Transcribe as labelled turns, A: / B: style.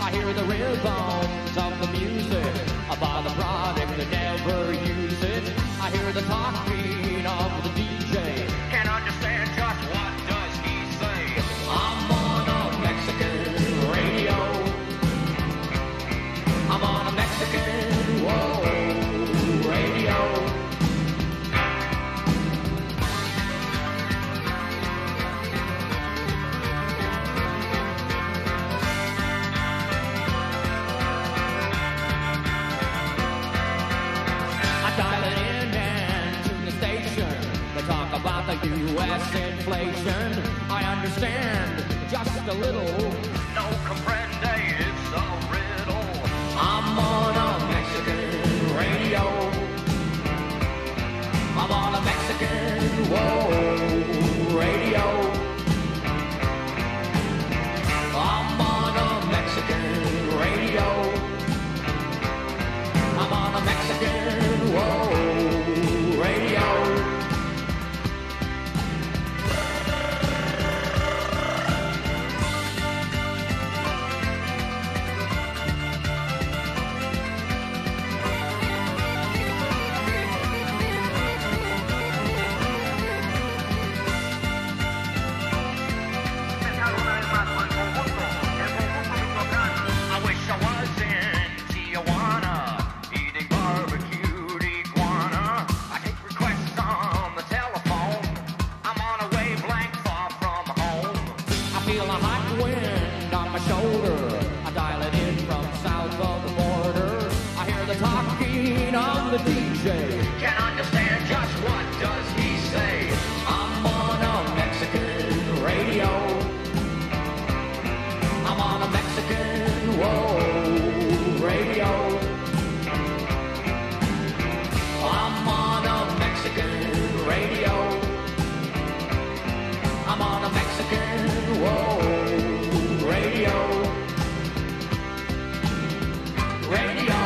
A: I hear the rhythms of the music I about the product that never use it. I hear the talking U.S. inflation. I understand just a little. No comprende, it's a feel a hot wind on my shoulder. I dial it in from south of the border. I hear the talking of the DJ. Radio.